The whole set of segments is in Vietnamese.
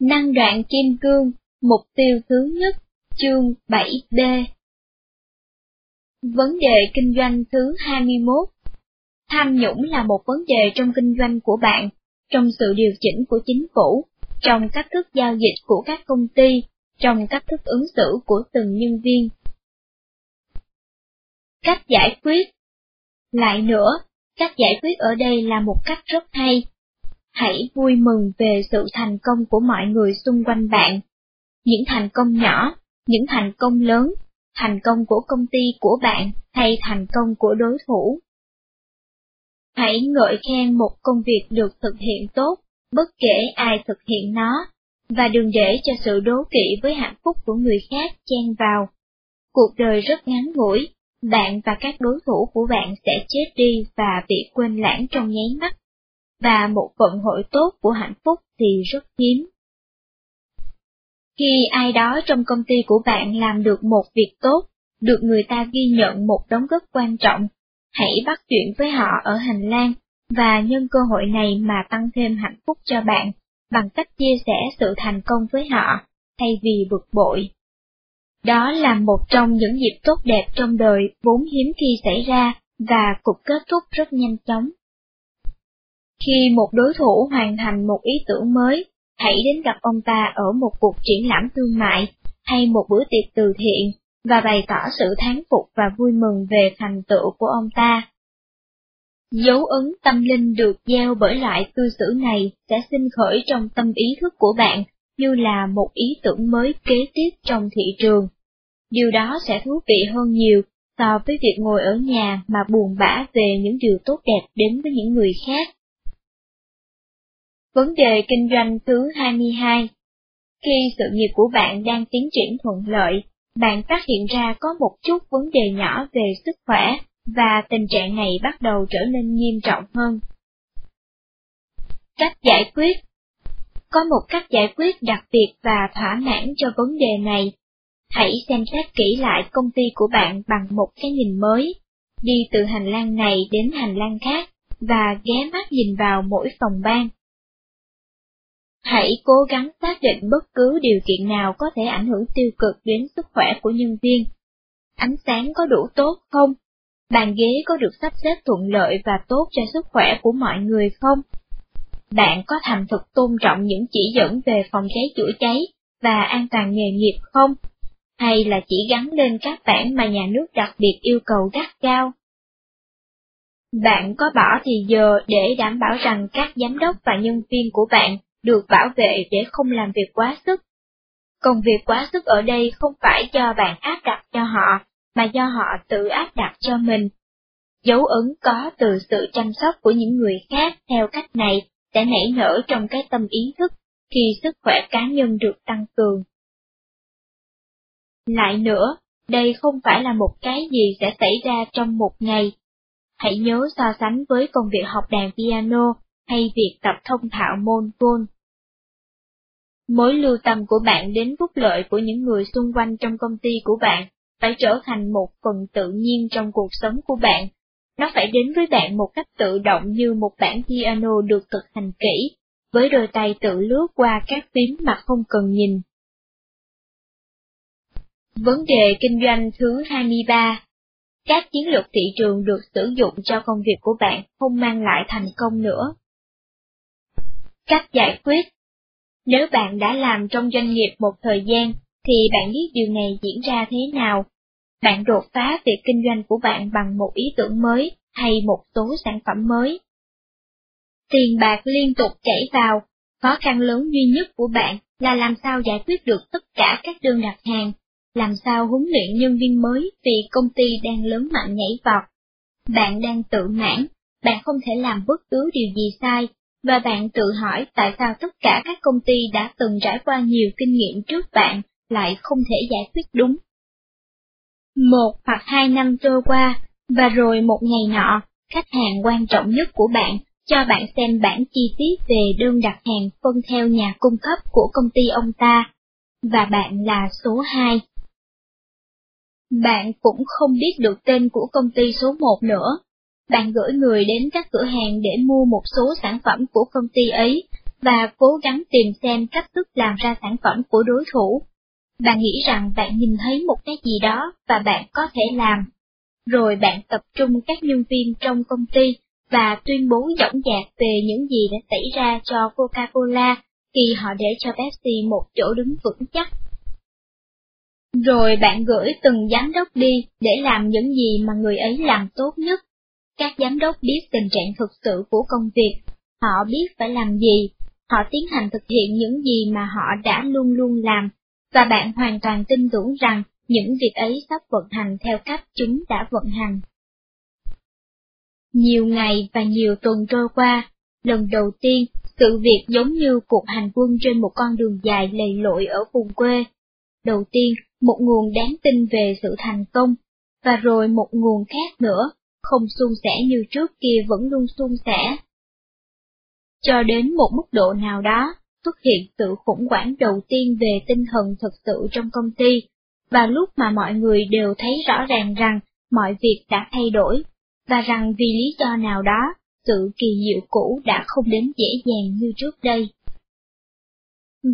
Năng đoạn kim cương, mục tiêu thứ nhất, chương 7b. Vấn đề kinh doanh thứ 21 Tham nhũng là một vấn đề trong kinh doanh của bạn, trong sự điều chỉnh của chính phủ, trong cách thức giao dịch của các công ty, trong cách thức ứng xử của từng nhân viên. Cách giải quyết Lại nữa, cách giải quyết ở đây là một cách rất hay. Hãy vui mừng về sự thành công của mọi người xung quanh bạn. Những thành công nhỏ, những thành công lớn, thành công của công ty của bạn hay thành công của đối thủ. Hãy ngợi khen một công việc được thực hiện tốt, bất kể ai thực hiện nó, và đừng để cho sự đố kỵ với hạnh phúc của người khác chen vào. Cuộc đời rất ngắn ngủi, bạn và các đối thủ của bạn sẽ chết đi và bị quên lãng trong nháy mắt, và một vận hội tốt của hạnh phúc thì rất hiếm. Khi ai đó trong công ty của bạn làm được một việc tốt, được người ta ghi nhận một đóng góp quan trọng, hãy bắt chuyện với họ ở hành lang, và nhân cơ hội này mà tăng thêm hạnh phúc cho bạn, bằng cách chia sẻ sự thành công với họ, thay vì bực bội. Đó là một trong những dịp tốt đẹp trong đời vốn hiếm khi xảy ra, và cuộc kết thúc rất nhanh chóng. Khi một đối thủ hoàn thành một ý tưởng mới, hãy đến gặp ông ta ở một cuộc triển lãm thương mại, hay một bữa tiệc từ thiện, và bày tỏ sự thán phục và vui mừng về thành tựu của ông ta. Dấu ấn tâm linh được gieo bởi loại cư xử này sẽ sinh khởi trong tâm ý thức của bạn như là một ý tưởng mới kế tiếp trong thị trường. Điều đó sẽ thú vị hơn nhiều so với việc ngồi ở nhà mà buồn bã về những điều tốt đẹp đến với những người khác. Vấn đề kinh doanh thứ 22 Khi sự nghiệp của bạn đang tiến triển thuận lợi, bạn phát hiện ra có một chút vấn đề nhỏ về sức khỏe, và tình trạng này bắt đầu trở nên nghiêm trọng hơn. Cách giải quyết Có một cách giải quyết đặc biệt và thỏa mãn cho vấn đề này. Hãy xem xét kỹ lại công ty của bạn bằng một cái nhìn mới, đi từ hành lang này đến hành lang khác, và ghé mắt nhìn vào mỗi phòng ban. Hãy cố gắng xác định bất cứ điều kiện nào có thể ảnh hưởng tiêu cực đến sức khỏe của nhân viên. Ánh sáng có đủ tốt không? Bàn ghế có được sắp xếp thuận lợi và tốt cho sức khỏe của mọi người không? Bạn có thành thực tôn trọng những chỉ dẫn về phòng cháy chữa cháy và an toàn nghề nghiệp không? Hay là chỉ gắn lên các bản mà nhà nước đặc biệt yêu cầu gắt cao? Bạn có bỏ thì giờ để đảm bảo rằng các giám đốc và nhân viên của bạn được bảo vệ để không làm việc quá sức. Công việc quá sức ở đây không phải do bạn áp đặt cho họ, mà do họ tự áp đặt cho mình. Dấu ấn có từ sự chăm sóc của những người khác theo cách này sẽ nảy nở trong cái tâm ý thức khi sức khỏe cá nhân được tăng cường. Lại nữa, đây không phải là một cái gì sẽ xảy ra trong một ngày. Hãy nhớ so sánh với công việc học đàn piano hay việc tập thông thạo môn vôn. Mối lưu tâm của bạn đến phúc lợi của những người xung quanh trong công ty của bạn phải trở thành một phần tự nhiên trong cuộc sống của bạn. Nó phải đến với bạn một cách tự động như một bản piano được thực hành kỹ, với đôi tay tự lướt qua các phím mà không cần nhìn. Vấn đề kinh doanh thứ 23 Các chiến lược thị trường được sử dụng cho công việc của bạn không mang lại thành công nữa. Cách giải quyết nếu bạn đã làm trong doanh nghiệp một thời gian, thì bạn biết điều này diễn ra thế nào. Bạn đột phá việc kinh doanh của bạn bằng một ý tưởng mới hay một số sản phẩm mới. Tiền bạc liên tục chảy vào, khó khăn lớn duy nhất của bạn là làm sao giải quyết được tất cả các đơn đặt hàng, làm sao huấn luyện nhân viên mới vì công ty đang lớn mạnh nhảy vọt. Bạn đang tự mãn, bạn không thể làm bất cứ điều gì sai, và bạn tự hỏi tại sao tất cả các công ty đã từng trải qua nhiều kinh nghiệm trước bạn lại không thể giải quyết đúng. Một hoặc hai năm trôi qua, và rồi một ngày nọ, khách hàng quan trọng nhất của bạn cho bạn xem bản chi tiết về đơn đặt hàng phân theo nhà cung cấp của công ty ông ta, và bạn là số 2. Bạn cũng không biết được tên của công ty số 1 nữa, bạn gửi người đến các cửa hàng để mua một số sản phẩm của công ty ấy, và cố gắng tìm xem cách thức làm ra sản phẩm của đối thủ. Bạn nghĩ rằng bạn nhìn thấy một cái gì đó và bạn có thể làm. Rồi bạn tập trung các nhân viên trong công ty và tuyên bố dõng dạc về những gì đã xảy ra cho Coca-Cola khi họ để cho Pepsi một chỗ đứng vững chắc. Rồi bạn gửi từng giám đốc đi để làm những gì mà người ấy làm tốt nhất. Các giám đốc biết tình trạng thực sự của công việc, họ biết phải làm gì, họ tiến hành thực hiện những gì mà họ đã luôn luôn làm, và bạn hoàn toàn tin tưởng rằng những việc ấy sắp vận hành theo cách chúng đã vận hành. Nhiều ngày và nhiều tuần trôi qua, lần đầu tiên, sự việc giống như cuộc hành quân trên một con đường dài lầy lội ở vùng quê. Đầu tiên, một nguồn đáng tin về sự thành công, và rồi một nguồn khác nữa, không suôn sẻ như trước kia vẫn luôn suôn sẻ. Cho đến một mức độ nào đó, xuất hiện sự khủng hoảng đầu tiên về tinh thần thực sự trong công ty, và lúc mà mọi người đều thấy rõ ràng rằng mọi việc đã thay đổi, và rằng vì lý do nào đó, sự kỳ diệu cũ đã không đến dễ dàng như trước đây.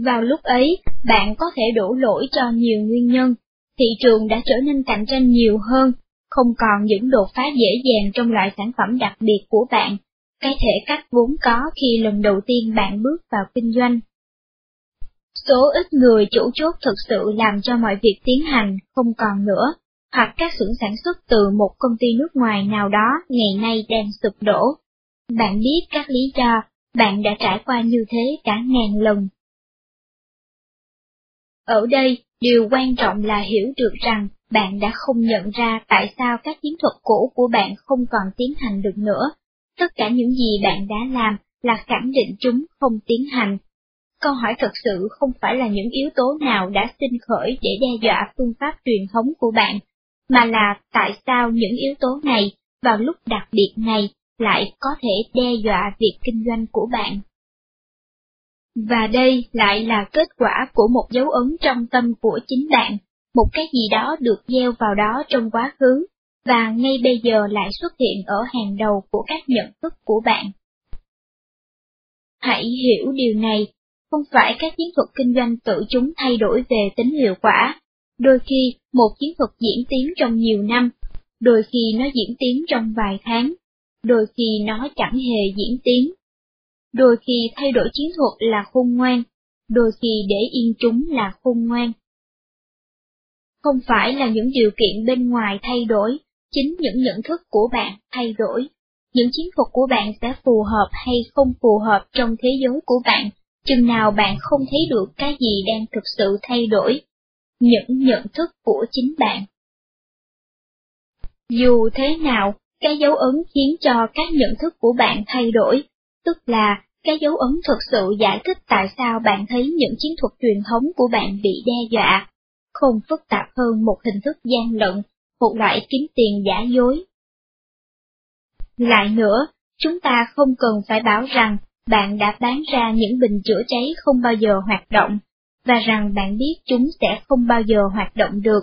Vào lúc ấy, bạn có thể đổ lỗi cho nhiều nguyên nhân. Thị trường đã trở nên cạnh tranh nhiều hơn, không còn những đột phá dễ dàng trong loại sản phẩm đặc biệt của bạn, cái thể cách vốn có khi lần đầu tiên bạn bước vào kinh doanh. Số ít người chủ chốt thực sự làm cho mọi việc tiến hành không còn nữa, hoặc các xưởng sản xuất từ một công ty nước ngoài nào đó ngày nay đang sụp đổ. Bạn biết các lý do, bạn đã trải qua như thế cả ngàn lần. Ở đây, điều quan trọng là hiểu được rằng bạn đã không nhận ra tại sao các chiến thuật cũ của bạn không còn tiến hành được nữa. Tất cả những gì bạn đã làm là khẳng định chúng không tiến hành. Câu hỏi thật sự không phải là những yếu tố nào đã sinh khởi để đe dọa phương pháp truyền thống của bạn, mà là tại sao những yếu tố này, vào lúc đặc biệt này, lại có thể đe dọa việc kinh doanh của bạn. Và đây lại là kết quả của một dấu ấn trong tâm của chính bạn, một cái gì đó được gieo vào đó trong quá khứ, và ngay bây giờ lại xuất hiện ở hàng đầu của các nhận thức của bạn. Hãy hiểu điều này, không phải các chiến thuật kinh doanh tự chúng thay đổi về tính hiệu quả. Đôi khi, một chiến thuật diễn tiến trong nhiều năm, đôi khi nó diễn tiến trong vài tháng, đôi khi nó chẳng hề diễn tiến. Đôi khi thay đổi chiến thuật là khôn ngoan, đôi khi để yên chúng là khôn ngoan. Không phải là những điều kiện bên ngoài thay đổi, chính những nhận thức của bạn thay đổi. Những chiến thuật của bạn sẽ phù hợp hay không phù hợp trong thế giới của bạn, chừng nào bạn không thấy được cái gì đang thực sự thay đổi. Những nhận thức của chính bạn. Dù thế nào, cái dấu ấn khiến cho các nhận thức của bạn thay đổi, tức là cái dấu ấn thực sự giải thích tại sao bạn thấy những chiến thuật truyền thống của bạn bị đe dọa, không phức tạp hơn một hình thức gian lận, một loại kiếm tiền giả dối. Lại nữa, chúng ta không cần phải bảo rằng bạn đã bán ra những bình chữa cháy không bao giờ hoạt động, và rằng bạn biết chúng sẽ không bao giờ hoạt động được,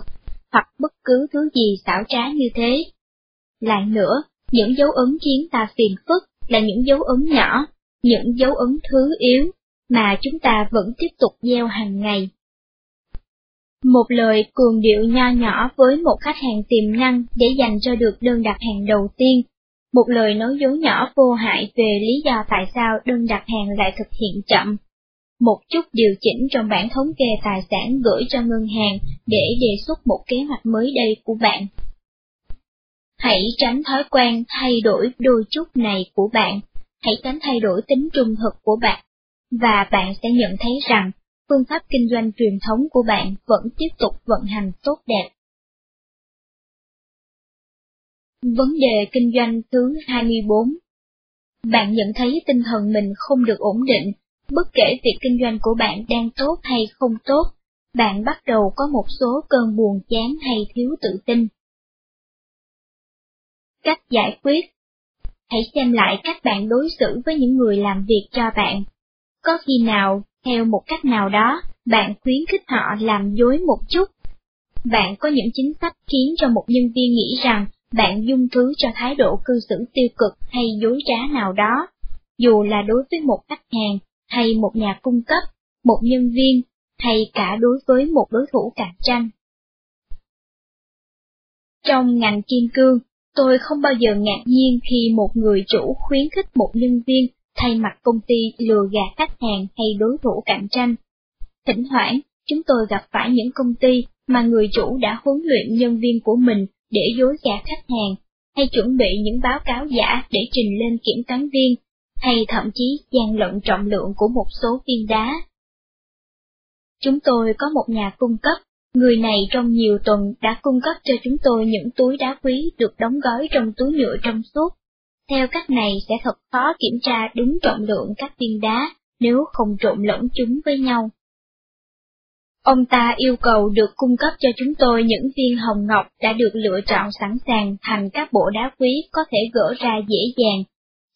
hoặc bất cứ thứ gì xảo trá như thế. Lại nữa, những dấu ấn khiến ta phiền phức là những dấu ấn nhỏ, những dấu ấn thứ yếu, mà chúng ta vẫn tiếp tục gieo hàng ngày. Một lời cường điệu nho nhỏ với một khách hàng tiềm năng để dành cho được đơn đặt hàng đầu tiên, một lời nói dối nhỏ vô hại về lý do tại sao đơn đặt hàng lại thực hiện chậm. Một chút điều chỉnh trong bản thống kê tài sản gửi cho ngân hàng để đề xuất một kế hoạch mới đây của bạn. Hãy tránh thói quen thay đổi đôi chút này của bạn, hãy tránh thay đổi tính trung thực của bạn, và bạn sẽ nhận thấy rằng phương pháp kinh doanh truyền thống của bạn vẫn tiếp tục vận hành tốt đẹp. Vấn đề kinh doanh thứ 24 Bạn nhận thấy tinh thần mình không được ổn định, bất kể việc kinh doanh của bạn đang tốt hay không tốt, bạn bắt đầu có một số cơn buồn chán hay thiếu tự tin. Cách giải quyết Hãy xem lại cách bạn đối xử với những người làm việc cho bạn. Có khi nào, theo một cách nào đó, bạn khuyến khích họ làm dối một chút. Bạn có những chính sách khiến cho một nhân viên nghĩ rằng bạn dung thứ cho thái độ cư xử tiêu cực hay dối trá nào đó, dù là đối với một khách hàng hay một nhà cung cấp, một nhân viên, hay cả đối với một đối thủ cạnh tranh. Trong ngành kim cương, tôi không bao giờ ngạc nhiên khi một người chủ khuyến khích một nhân viên thay mặt công ty lừa gạt khách hàng hay đối thủ cạnh tranh. Thỉnh thoảng, chúng tôi gặp phải những công ty mà người chủ đã huấn luyện nhân viên của mình để dối gạt khách hàng, hay chuẩn bị những báo cáo giả để trình lên kiểm toán viên, hay thậm chí gian lận trọng lượng của một số viên đá. Chúng tôi có một nhà cung cấp, người này trong nhiều tuần đã cung cấp cho chúng tôi những túi đá quý được đóng gói trong túi nhựa trong suốt. Theo cách này sẽ thật khó kiểm tra đúng trọng lượng các viên đá nếu không trộn lẫn chúng với nhau. Ông ta yêu cầu được cung cấp cho chúng tôi những viên hồng ngọc đã được lựa chọn sẵn sàng thành các bộ đá quý có thể gỡ ra dễ dàng,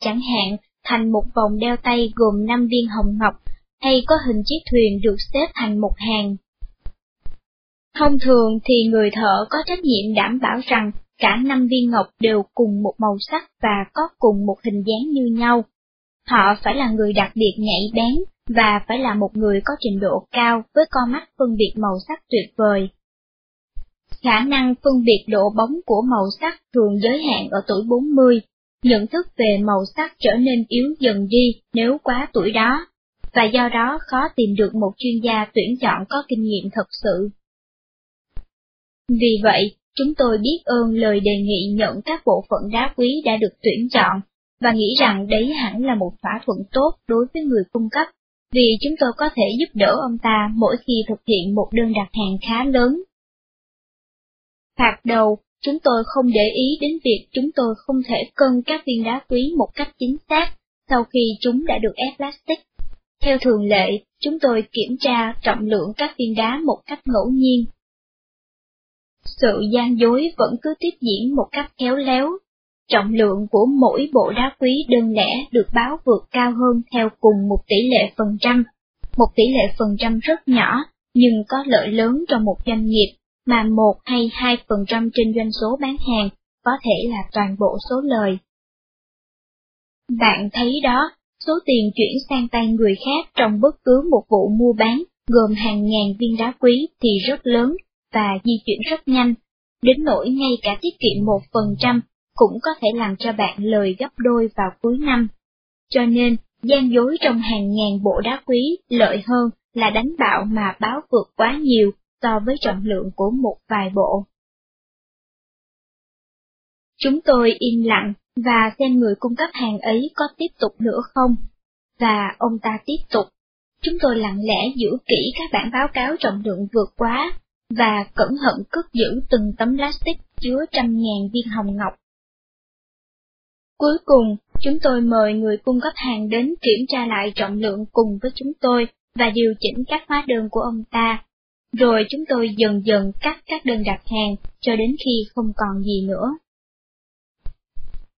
chẳng hạn thành một vòng đeo tay gồm 5 viên hồng ngọc, hay có hình chiếc thuyền được xếp thành một hàng. Thông thường thì người thợ có trách nhiệm đảm bảo rằng cả năm viên ngọc đều cùng một màu sắc và có cùng một hình dáng như nhau. Họ phải là người đặc biệt nhạy bén và phải là một người có trình độ cao với con mắt phân biệt màu sắc tuyệt vời. Khả năng phân biệt độ bóng của màu sắc thường giới hạn ở tuổi 40, nhận thức về màu sắc trở nên yếu dần đi nếu quá tuổi đó, và do đó khó tìm được một chuyên gia tuyển chọn có kinh nghiệm thật sự. Vì vậy, chúng tôi biết ơn lời đề nghị nhận các bộ phận đá quý đã được tuyển chọn, và nghĩ rằng đấy hẳn là một thỏa thuận tốt đối với người cung cấp vì chúng tôi có thể giúp đỡ ông ta mỗi khi thực hiện một đơn đặt hàng khá lớn. Phạt đầu, chúng tôi không để ý đến việc chúng tôi không thể cân các viên đá quý một cách chính xác sau khi chúng đã được ép plastic. Theo thường lệ, chúng tôi kiểm tra trọng lượng các viên đá một cách ngẫu nhiên. Sự gian dối vẫn cứ tiếp diễn một cách khéo léo, Trọng lượng của mỗi bộ đá quý đơn lẻ được báo vượt cao hơn theo cùng một tỷ lệ phần trăm, một tỷ lệ phần trăm rất nhỏ, nhưng có lợi lớn cho một doanh nghiệp, mà một hay hai phần trăm trên doanh số bán hàng có thể là toàn bộ số lời. Bạn thấy đó, số tiền chuyển sang tay người khác trong bất cứ một vụ mua bán gồm hàng ngàn viên đá quý thì rất lớn và di chuyển rất nhanh, đến nỗi ngay cả tiết kiệm một phần trăm cũng có thể làm cho bạn lời gấp đôi vào cuối năm. Cho nên, gian dối trong hàng ngàn bộ đá quý lợi hơn là đánh bạo mà báo vượt quá nhiều so với trọng lượng của một vài bộ. Chúng tôi im lặng và xem người cung cấp hàng ấy có tiếp tục nữa không. Và ông ta tiếp tục. Chúng tôi lặng lẽ giữ kỹ các bản báo cáo trọng lượng vượt quá, và cẩn thận cất giữ từng tấm plastic chứa trăm ngàn viên hồng ngọc Cuối cùng, chúng tôi mời người cung cấp hàng đến kiểm tra lại trọng lượng cùng với chúng tôi và điều chỉnh các hóa đơn của ông ta. Rồi chúng tôi dần dần cắt các đơn đặt hàng cho đến khi không còn gì nữa.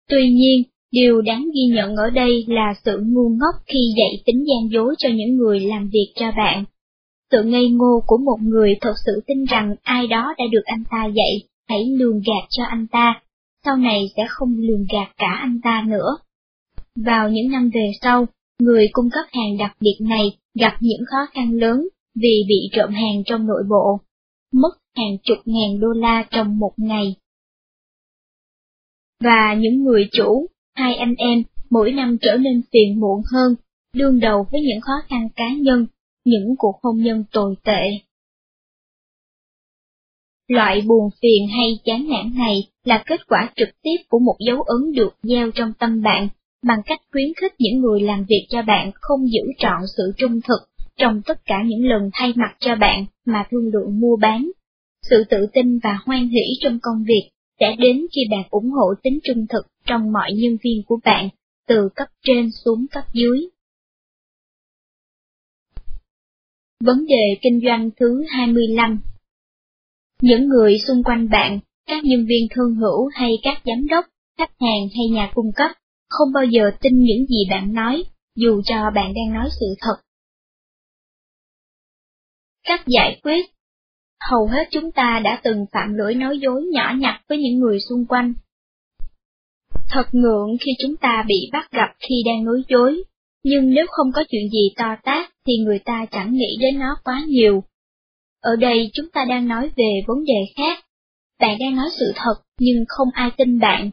Tuy nhiên, điều đáng ghi nhận ở đây là sự ngu ngốc khi dạy tính gian dối cho những người làm việc cho bạn. Sự ngây ngô của một người thật sự tin rằng ai đó đã được anh ta dạy, hãy lường gạt cho anh ta, sau này sẽ không lường gạt cả anh ta nữa. Vào những năm về sau, người cung cấp hàng đặc biệt này gặp những khó khăn lớn vì bị trộm hàng trong nội bộ, mất hàng chục ngàn đô la trong một ngày. Và những người chủ, hai anh em, mỗi năm trở nên phiền muộn hơn, đương đầu với những khó khăn cá nhân, những cuộc hôn nhân tồi tệ. Loại buồn phiền hay chán nản này là kết quả trực tiếp của một dấu ấn được gieo trong tâm bạn, bằng cách khuyến khích những người làm việc cho bạn không giữ trọn sự trung thực trong tất cả những lần thay mặt cho bạn mà thương lượng mua bán. Sự tự tin và hoan hỷ trong công việc sẽ đến khi bạn ủng hộ tính trung thực trong mọi nhân viên của bạn, từ cấp trên xuống cấp dưới. Vấn đề kinh doanh thứ 25 những người xung quanh bạn, các nhân viên thương hữu hay các giám đốc, khách hàng hay nhà cung cấp, không bao giờ tin những gì bạn nói, dù cho bạn đang nói sự thật. Cách giải quyết Hầu hết chúng ta đã từng phạm lỗi nói dối nhỏ nhặt với những người xung quanh. Thật ngượng khi chúng ta bị bắt gặp khi đang nói dối, nhưng nếu không có chuyện gì to tát thì người ta chẳng nghĩ đến nó quá nhiều. Ở đây chúng ta đang nói về vấn đề khác. Bạn đang nói sự thật nhưng không ai tin bạn.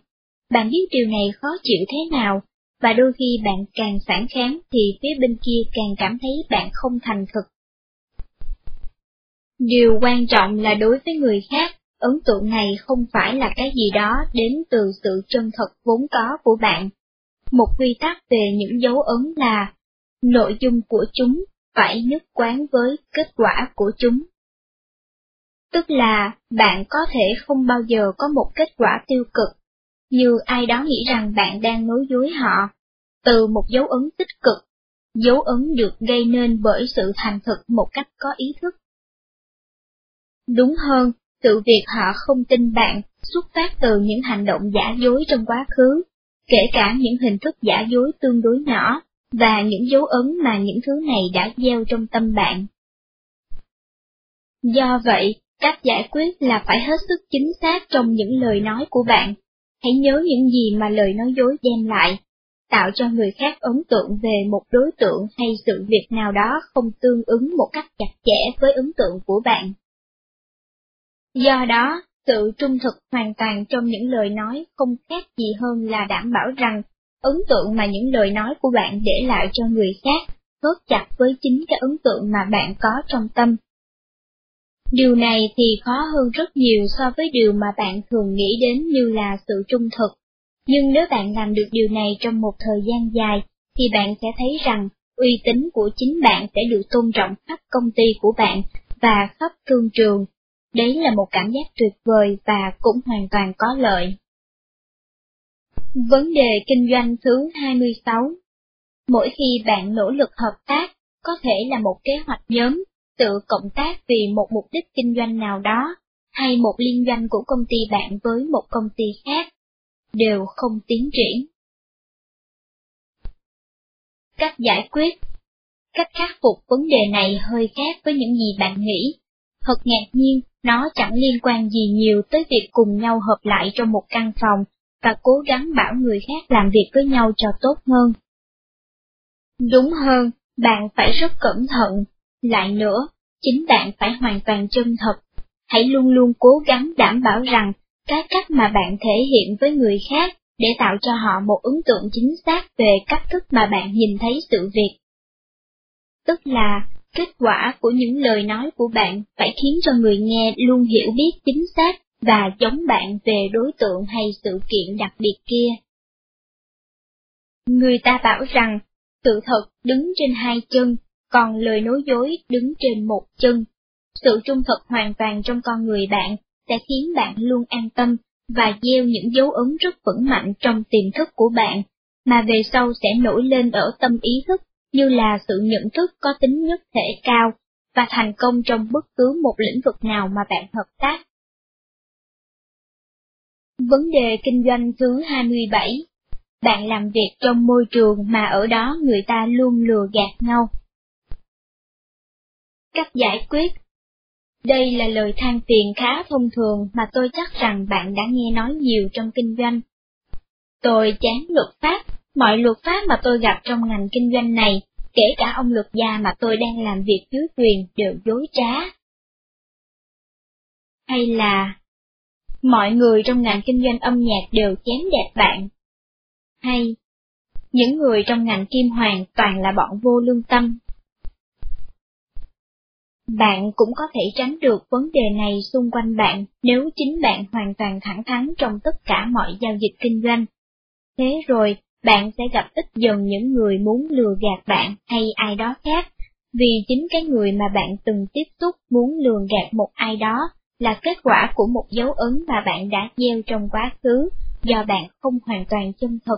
Bạn biết điều này khó chịu thế nào, và đôi khi bạn càng phản kháng thì phía bên kia càng cảm thấy bạn không thành thực. Điều quan trọng là đối với người khác, ấn tượng này không phải là cái gì đó đến từ sự chân thật vốn có của bạn. Một quy tắc về những dấu ấn là nội dung của chúng phải nhất quán với kết quả của chúng. Tức là bạn có thể không bao giờ có một kết quả tiêu cực, như ai đó nghĩ rằng bạn đang nói dối họ, từ một dấu ấn tích cực, dấu ấn được gây nên bởi sự thành thực một cách có ý thức. Đúng hơn, sự việc họ không tin bạn xuất phát từ những hành động giả dối trong quá khứ, kể cả những hình thức giả dối tương đối nhỏ, và những dấu ấn mà những thứ này đã gieo trong tâm bạn. Do vậy, cách giải quyết là phải hết sức chính xác trong những lời nói của bạn. Hãy nhớ những gì mà lời nói dối đem lại, tạo cho người khác ấn tượng về một đối tượng hay sự việc nào đó không tương ứng một cách chặt chẽ với ấn tượng của bạn. Do đó, sự trung thực hoàn toàn trong những lời nói không khác gì hơn là đảm bảo rằng ấn tượng mà những lời nói của bạn để lại cho người khác khớp chặt với chính cái ấn tượng mà bạn có trong tâm. Điều này thì khó hơn rất nhiều so với điều mà bạn thường nghĩ đến như là sự trung thực. Nhưng nếu bạn làm được điều này trong một thời gian dài, thì bạn sẽ thấy rằng uy tín của chính bạn sẽ được tôn trọng khắp công ty của bạn và khắp thương trường. Đấy là một cảm giác tuyệt vời và cũng hoàn toàn có lợi. Vấn đề kinh doanh thứ 26 Mỗi khi bạn nỗ lực hợp tác, có thể là một kế hoạch nhóm, tự cộng tác vì một mục đích kinh doanh nào đó, hay một liên doanh của công ty bạn với một công ty khác, đều không tiến triển. Cách giải quyết Cách khắc phục vấn đề này hơi khác với những gì bạn nghĩ. Thật ngạc nhiên, nó chẳng liên quan gì nhiều tới việc cùng nhau hợp lại trong một căn phòng và cố gắng bảo người khác làm việc với nhau cho tốt hơn. Đúng hơn, bạn phải rất cẩn thận. Lại nữa, chính bạn phải hoàn toàn chân thật. Hãy luôn luôn cố gắng đảm bảo rằng cái cách mà bạn thể hiện với người khác để tạo cho họ một ấn tượng chính xác về cách thức mà bạn nhìn thấy sự việc. Tức là, kết quả của những lời nói của bạn phải khiến cho người nghe luôn hiểu biết chính xác và giống bạn về đối tượng hay sự kiện đặc biệt kia. Người ta bảo rằng, sự thật đứng trên hai chân, còn lời nói dối đứng trên một chân. Sự trung thực hoàn toàn trong con người bạn sẽ khiến bạn luôn an tâm và gieo những dấu ấn rất vững mạnh trong tiềm thức của bạn, mà về sau sẽ nổi lên ở tâm ý thức như là sự nhận thức có tính nhất thể cao và thành công trong bất cứ một lĩnh vực nào mà bạn hợp tác. Vấn đề kinh doanh thứ 27 Bạn làm việc trong môi trường mà ở đó người ta luôn lừa gạt nhau. Cách giải quyết Đây là lời than phiền khá thông thường mà tôi chắc rằng bạn đã nghe nói nhiều trong kinh doanh. Tôi chán luật pháp, mọi luật pháp mà tôi gặp trong ngành kinh doanh này, kể cả ông luật gia mà tôi đang làm việc dưới quyền đều dối trá. Hay là mọi người trong ngành kinh doanh âm nhạc đều chém đẹp bạn. Hay, những người trong ngành kim hoàng toàn là bọn vô lương tâm. Bạn cũng có thể tránh được vấn đề này xung quanh bạn nếu chính bạn hoàn toàn thẳng thắn trong tất cả mọi giao dịch kinh doanh. Thế rồi, bạn sẽ gặp ít dần những người muốn lừa gạt bạn hay ai đó khác, vì chính cái người mà bạn từng tiếp xúc muốn lừa gạt một ai đó là kết quả của một dấu ấn mà bạn đã gieo trong quá khứ, do bạn không hoàn toàn chân thật.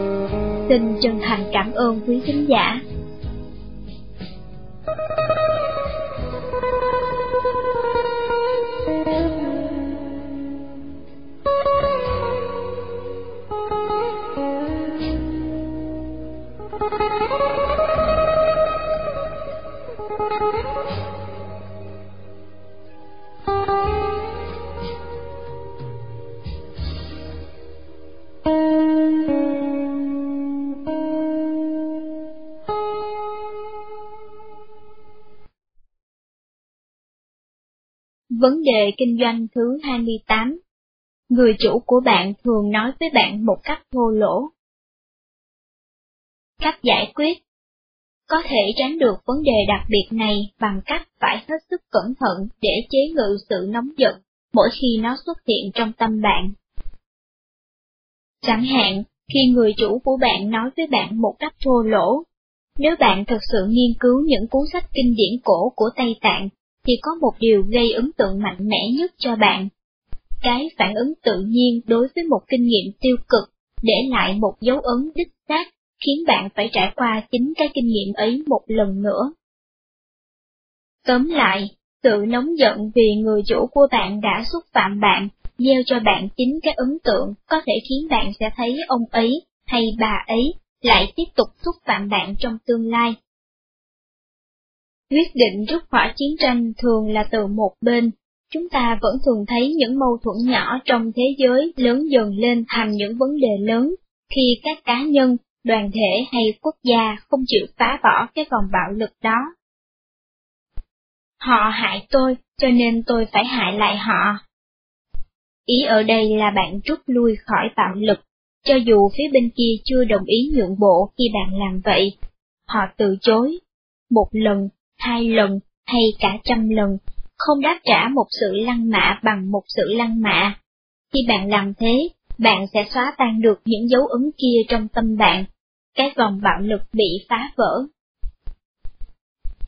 Xin chân thành cảm ơn quý khán giả. Vấn đề kinh doanh thứ 28 Người chủ của bạn thường nói với bạn một cách thô lỗ. Cách giải quyết Có thể tránh được vấn đề đặc biệt này bằng cách phải hết sức cẩn thận để chế ngự sự nóng giận mỗi khi nó xuất hiện trong tâm bạn. Chẳng hạn, khi người chủ của bạn nói với bạn một cách thô lỗ, nếu bạn thực sự nghiên cứu những cuốn sách kinh điển cổ của Tây Tạng thì có một điều gây ấn tượng mạnh mẽ nhất cho bạn. Cái phản ứng tự nhiên đối với một kinh nghiệm tiêu cực để lại một dấu ấn đích xác khiến bạn phải trải qua chính cái kinh nghiệm ấy một lần nữa. Tóm lại, sự nóng giận vì người chủ của bạn đã xúc phạm bạn, gieo cho bạn chính cái ấn tượng có thể khiến bạn sẽ thấy ông ấy hay bà ấy lại tiếp tục xúc phạm bạn trong tương lai. Quyết định rút khỏi chiến tranh thường là từ một bên, chúng ta vẫn thường thấy những mâu thuẫn nhỏ trong thế giới lớn dần lên thành những vấn đề lớn, khi các cá nhân, đoàn thể hay quốc gia không chịu phá bỏ cái vòng bạo lực đó. Họ hại tôi, cho nên tôi phải hại lại họ. Ý ở đây là bạn rút lui khỏi bạo lực, cho dù phía bên kia chưa đồng ý nhượng bộ khi bạn làm vậy. Họ từ chối. Một lần, hai lần hay cả trăm lần, không đáp trả một sự lăng mạ bằng một sự lăng mạ. Khi bạn làm thế, bạn sẽ xóa tan được những dấu ấn kia trong tâm bạn, cái vòng bạo lực bị phá vỡ.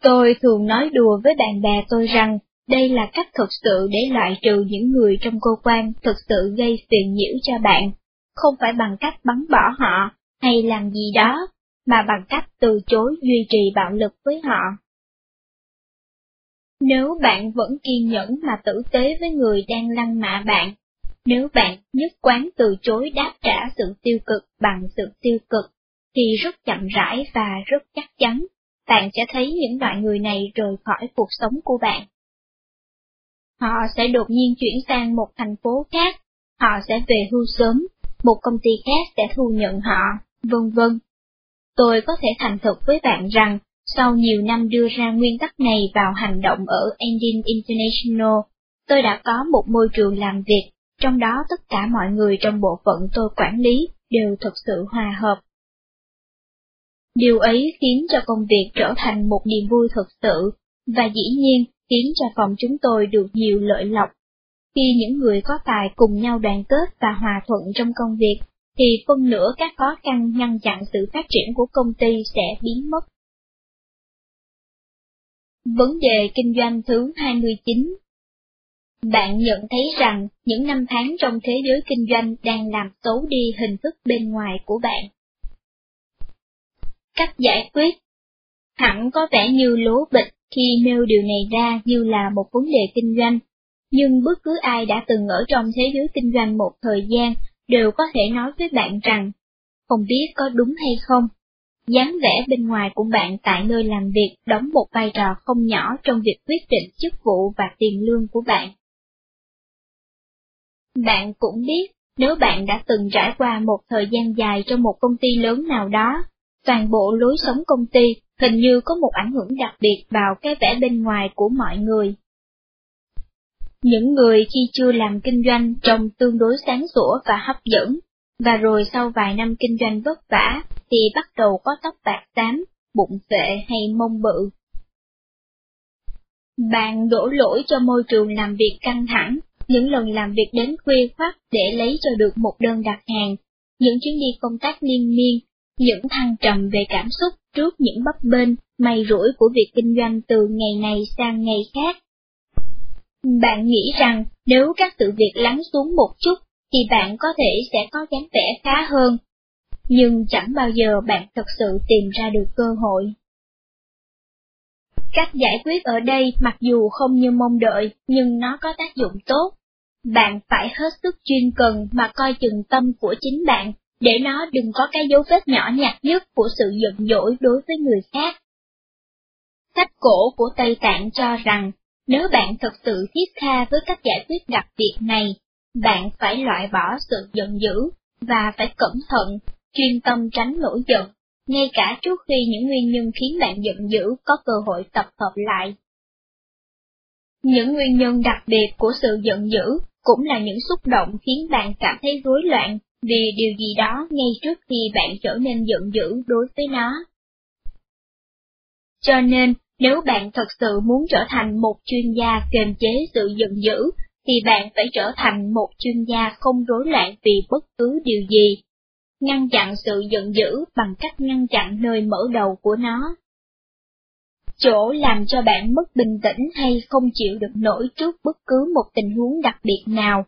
Tôi thường nói đùa với bạn bè tôi rằng, đây là cách thực sự để loại trừ những người trong cơ quan thực sự gây phiền nhiễu cho bạn, không phải bằng cách bắn bỏ họ hay làm gì đó, mà bằng cách từ chối duy trì bạo lực với họ. Nếu bạn vẫn kiên nhẫn mà tử tế với người đang lăng mạ bạn, nếu bạn nhất quán từ chối đáp trả sự tiêu cực bằng sự tiêu cực, thì rất chậm rãi và rất chắc chắn, bạn sẽ thấy những loại người này rời khỏi cuộc sống của bạn. Họ sẽ đột nhiên chuyển sang một thành phố khác, họ sẽ về hưu sớm, một công ty khác sẽ thu nhận họ, vân vân. Tôi có thể thành thực với bạn rằng, sau nhiều năm đưa ra nguyên tắc này vào hành động ở Endin International, tôi đã có một môi trường làm việc, trong đó tất cả mọi người trong bộ phận tôi quản lý đều thực sự hòa hợp. Điều ấy khiến cho công việc trở thành một niềm vui thực sự, và dĩ nhiên khiến cho phòng chúng tôi được nhiều lợi lộc. Khi những người có tài cùng nhau đoàn kết và hòa thuận trong công việc, thì phân nửa các khó khăn ngăn chặn sự phát triển của công ty sẽ biến mất. Vấn đề kinh doanh thứ 29 Bạn nhận thấy rằng những năm tháng trong thế giới kinh doanh đang làm xấu đi hình thức bên ngoài của bạn. Cách giải quyết. Hẳn có vẻ như lố bịch khi nêu điều này ra như là một vấn đề kinh doanh, nhưng bất cứ ai đã từng ở trong thế giới kinh doanh một thời gian đều có thể nói với bạn rằng, không biết có đúng hay không, dáng vẻ bên ngoài của bạn tại nơi làm việc đóng một vai trò không nhỏ trong việc quyết định chức vụ và tiền lương của bạn. Bạn cũng biết, nếu bạn đã từng trải qua một thời gian dài trong một công ty lớn nào đó, toàn bộ lối sống công ty hình như có một ảnh hưởng đặc biệt vào cái vẻ bên ngoài của mọi người. Những người khi chưa làm kinh doanh trông tương đối sáng sủa và hấp dẫn, và rồi sau vài năm kinh doanh vất vả thì bắt đầu có tóc bạc xám, bụng vệ hay mông bự. Bạn đổ lỗi cho môi trường làm việc căng thẳng, những lần làm việc đến khuya khoắt để lấy cho được một đơn đặt hàng, những chuyến đi công tác liên miên, những thăng trầm về cảm xúc trước những bấp bênh, may rủi của việc kinh doanh từ ngày này sang ngày khác. Bạn nghĩ rằng nếu các sự việc lắng xuống một chút thì bạn có thể sẽ có dáng vẻ khá hơn, nhưng chẳng bao giờ bạn thật sự tìm ra được cơ hội. Cách giải quyết ở đây mặc dù không như mong đợi, nhưng nó có tác dụng tốt. Bạn phải hết sức chuyên cần mà coi chừng tâm của chính bạn để nó đừng có cái dấu vết nhỏ nhặt nhất của sự giận dỗi đối với người khác. Sách cổ của Tây Tạng cho rằng, nếu bạn thực sự thiết tha với cách giải quyết đặc biệt này, bạn phải loại bỏ sự giận dữ, và phải cẩn thận, chuyên tâm tránh nổi giận, ngay cả trước khi những nguyên nhân khiến bạn giận dữ có cơ hội tập hợp lại. Những nguyên nhân đặc biệt của sự giận dữ cũng là những xúc động khiến bạn cảm thấy rối loạn vì điều gì đó ngay trước khi bạn trở nên giận dữ đối với nó. Cho nên, nếu bạn thật sự muốn trở thành một chuyên gia kiềm chế sự giận dữ, thì bạn phải trở thành một chuyên gia không rối loạn vì bất cứ điều gì. Ngăn chặn sự giận dữ bằng cách ngăn chặn nơi mở đầu của nó. Chỗ làm cho bạn mất bình tĩnh hay không chịu được nổi trước bất cứ một tình huống đặc biệt nào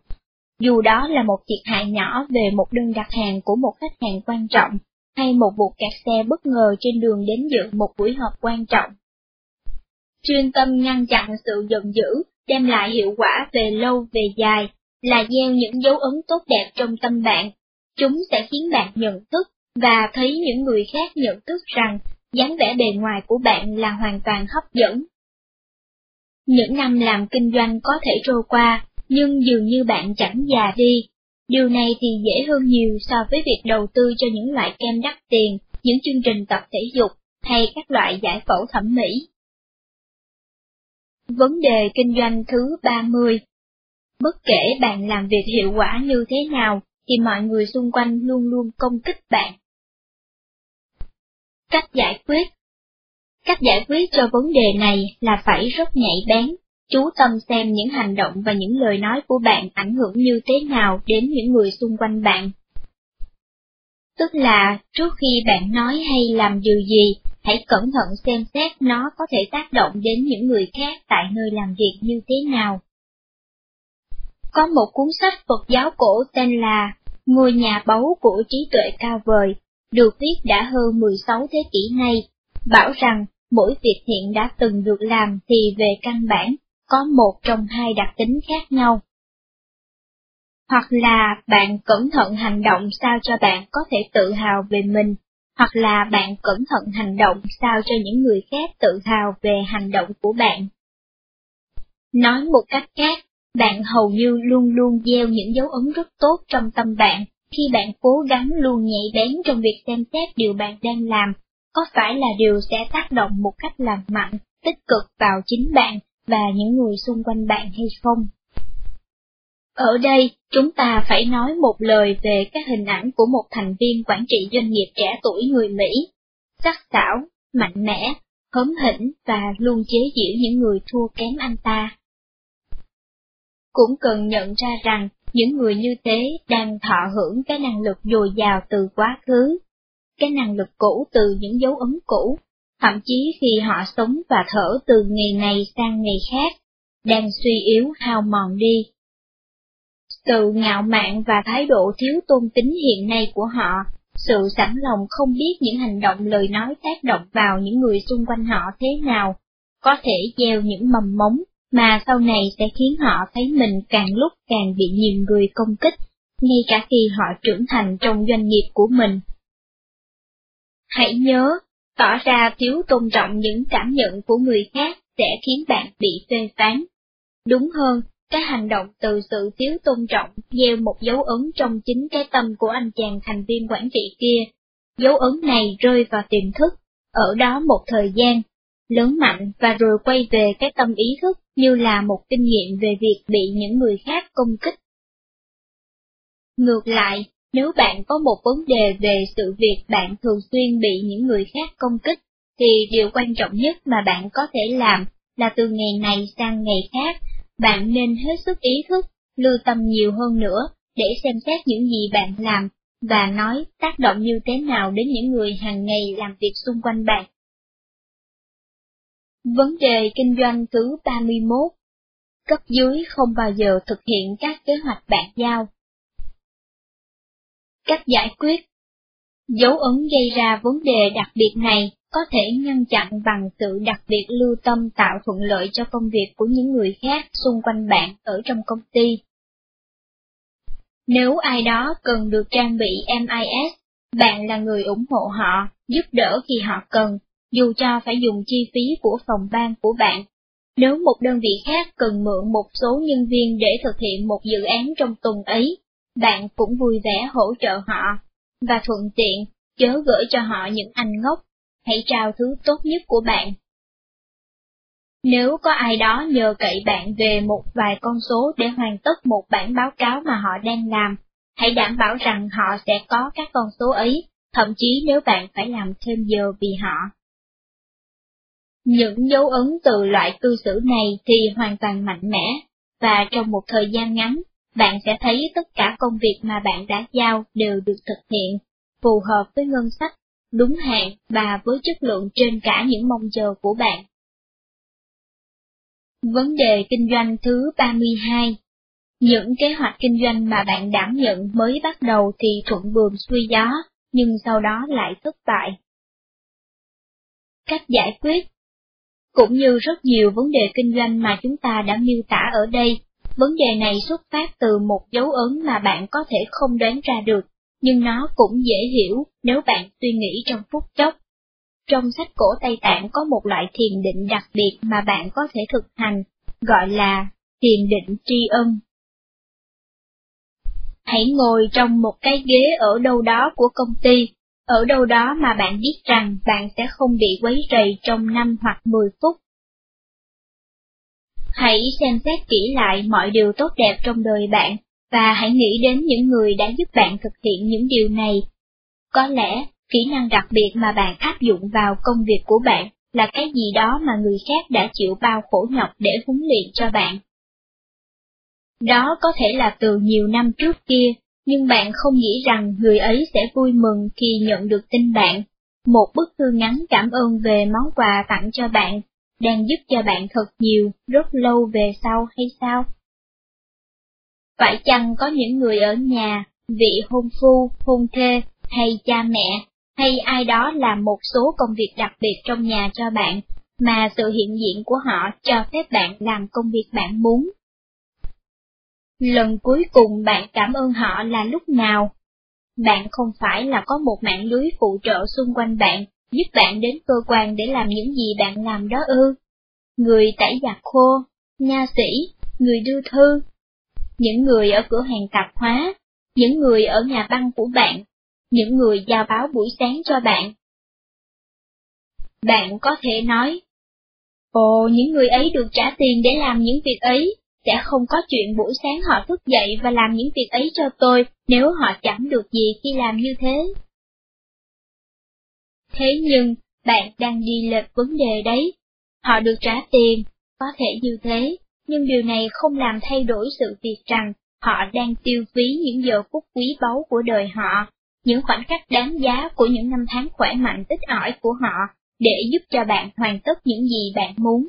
dù đó là một thiệt hại nhỏ về một đơn đặt hàng của một khách hàng quan trọng, hay một vụ kẹt xe bất ngờ trên đường đến dự một buổi họp quan trọng. Chuyên tâm ngăn chặn sự giận dữ, đem lại hiệu quả về lâu về dài, là gieo những dấu ấn tốt đẹp trong tâm bạn. Chúng sẽ khiến bạn nhận thức, và thấy những người khác nhận thức rằng, dáng vẻ bề ngoài của bạn là hoàn toàn hấp dẫn. Những năm làm kinh doanh có thể trôi qua, nhưng dường như bạn chẳng già đi. Điều này thì dễ hơn nhiều so với việc đầu tư cho những loại kem đắt tiền, những chương trình tập thể dục, hay các loại giải phẫu thẩm mỹ. Vấn đề kinh doanh thứ 30 Bất kể bạn làm việc hiệu quả như thế nào, thì mọi người xung quanh luôn luôn công kích bạn. Cách giải quyết Cách giải quyết cho vấn đề này là phải rất nhạy bén, chú tâm xem những hành động và những lời nói của bạn ảnh hưởng như thế nào đến những người xung quanh bạn. Tức là, trước khi bạn nói hay làm điều gì, hãy cẩn thận xem xét nó có thể tác động đến những người khác tại nơi làm việc như thế nào. Có một cuốn sách Phật giáo cổ tên là Ngôi nhà báu của trí tuệ cao vời, được viết đã hơn 16 thế kỷ nay, bảo rằng mỗi việc thiện đã từng được làm thì về căn bản có một trong hai đặc tính khác nhau. Hoặc là bạn cẩn thận hành động sao cho bạn có thể tự hào về mình, hoặc là bạn cẩn thận hành động sao cho những người khác tự hào về hành động của bạn. Nói một cách khác, bạn hầu như luôn luôn gieo những dấu ấn rất tốt trong tâm bạn khi bạn cố gắng luôn nhạy bén trong việc xem xét điều bạn đang làm, có phải là điều sẽ tác động một cách làm mạnh, tích cực vào chính bạn và những người xung quanh bạn hay không? Ở đây, chúng ta phải nói một lời về các hình ảnh của một thành viên quản trị doanh nghiệp trẻ tuổi người Mỹ. Sắc sảo, mạnh mẽ, hớm hỉnh và luôn chế giễu những người thua kém anh ta. Cũng cần nhận ra rằng, những người như thế đang thọ hưởng cái năng lực dồi dào từ quá khứ, cái năng lực cũ từ những dấu ấn cũ, thậm chí khi họ sống và thở từ ngày này sang ngày khác, đang suy yếu hao mòn đi. Sự ngạo mạn và thái độ thiếu tôn kính hiện nay của họ, sự sẵn lòng không biết những hành động lời nói tác động vào những người xung quanh họ thế nào, có thể gieo những mầm mống mà sau này sẽ khiến họ thấy mình càng lúc càng bị nhiều người công kích, ngay cả khi họ trưởng thành trong doanh nghiệp của mình. Hãy nhớ, tỏ ra thiếu tôn trọng những cảm nhận của người khác sẽ khiến bạn bị phê phán. Đúng hơn, cái hành động từ sự thiếu tôn trọng gieo một dấu ấn trong chính cái tâm của anh chàng thành viên quản trị kia. Dấu ấn này rơi vào tiềm thức, ở đó một thời gian, lớn mạnh và rồi quay về cái tâm ý thức như là một kinh nghiệm về việc bị những người khác công kích. Ngược lại, nếu bạn có một vấn đề về sự việc bạn thường xuyên bị những người khác công kích, thì điều quan trọng nhất mà bạn có thể làm là từ ngày này sang ngày khác, bạn nên hết sức ý thức, lưu tâm nhiều hơn nữa để xem xét những gì bạn làm và nói tác động như thế nào đến những người hàng ngày làm việc xung quanh bạn. Vấn đề kinh doanh thứ 31 Cấp dưới không bao giờ thực hiện các kế hoạch bạn giao. Cách giải quyết Dấu ấn gây ra vấn đề đặc biệt này có thể ngăn chặn bằng sự đặc biệt lưu tâm tạo thuận lợi cho công việc của những người khác xung quanh bạn ở trong công ty. Nếu ai đó cần được trang bị MIS, bạn là người ủng hộ họ, giúp đỡ khi họ cần, dù cho phải dùng chi phí của phòng ban của bạn. Nếu một đơn vị khác cần mượn một số nhân viên để thực hiện một dự án trong tuần ấy, bạn cũng vui vẻ hỗ trợ họ, và thuận tiện, chớ gửi cho họ những anh ngốc, hãy trao thứ tốt nhất của bạn. Nếu có ai đó nhờ cậy bạn về một vài con số để hoàn tất một bản báo cáo mà họ đang làm, hãy đảm bảo rằng họ sẽ có các con số ấy, thậm chí nếu bạn phải làm thêm giờ vì họ. Những dấu ấn từ loại cư xử này thì hoàn toàn mạnh mẽ, và trong một thời gian ngắn, bạn sẽ thấy tất cả công việc mà bạn đã giao đều được thực hiện, phù hợp với ngân sách, đúng hạn và với chất lượng trên cả những mong chờ của bạn. Vấn đề kinh doanh thứ 32 Những kế hoạch kinh doanh mà bạn đảm nhận mới bắt đầu thì thuận buồm xuôi gió, nhưng sau đó lại thất bại. Cách giải quyết cũng như rất nhiều vấn đề kinh doanh mà chúng ta đã miêu tả ở đây, vấn đề này xuất phát từ một dấu ấn mà bạn có thể không đoán ra được, nhưng nó cũng dễ hiểu nếu bạn suy nghĩ trong phút chốc. Trong sách cổ Tây Tạng có một loại thiền định đặc biệt mà bạn có thể thực hành, gọi là thiền định tri ân. Hãy ngồi trong một cái ghế ở đâu đó của công ty, ở đâu đó mà bạn biết rằng bạn sẽ không bị quấy rầy trong 5 hoặc 10 phút. Hãy xem xét kỹ lại mọi điều tốt đẹp trong đời bạn, và hãy nghĩ đến những người đã giúp bạn thực hiện những điều này. Có lẽ, kỹ năng đặc biệt mà bạn áp dụng vào công việc của bạn là cái gì đó mà người khác đã chịu bao khổ nhọc để huấn luyện cho bạn. Đó có thể là từ nhiều năm trước kia, nhưng bạn không nghĩ rằng người ấy sẽ vui mừng khi nhận được tin bạn. Một bức thư ngắn cảm ơn về món quà tặng cho bạn, đang giúp cho bạn thật nhiều, rất lâu về sau hay sao? Phải chăng có những người ở nhà, vị hôn phu, hôn thê, hay cha mẹ, hay ai đó làm một số công việc đặc biệt trong nhà cho bạn, mà sự hiện diện của họ cho phép bạn làm công việc bạn muốn. Lần cuối cùng bạn cảm ơn họ là lúc nào? Bạn không phải là có một mạng lưới phụ trợ xung quanh bạn, giúp bạn đến cơ quan để làm những gì bạn làm đó ư? Người tẩy giặt khô, nha sĩ, người đưa thư, những người ở cửa hàng tạp hóa, những người ở nhà băng của bạn, những người giao báo buổi sáng cho bạn. Bạn có thể nói, Ồ, những người ấy được trả tiền để làm những việc ấy, sẽ không có chuyện buổi sáng họ thức dậy và làm những việc ấy cho tôi nếu họ chẳng được gì khi làm như thế. Thế nhưng, bạn đang đi lệch vấn đề đấy. Họ được trả tiền, có thể như thế, nhưng điều này không làm thay đổi sự việc rằng họ đang tiêu phí những giờ phút quý báu của đời họ, những khoảnh khắc đáng giá của những năm tháng khỏe mạnh tích ỏi của họ, để giúp cho bạn hoàn tất những gì bạn muốn